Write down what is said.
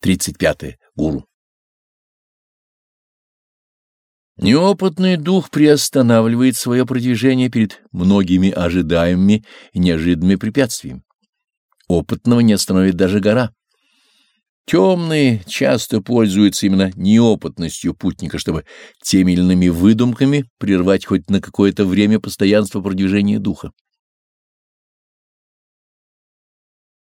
35. -е. Гуру. Неопытный дух приостанавливает свое продвижение перед многими ожидаемыми и неожиданными препятствиями. Опытного не остановит даже гора. Темные часто пользуются именно неопытностью путника, чтобы теми или иными выдумками прервать хоть на какое-то время постоянство продвижения духа.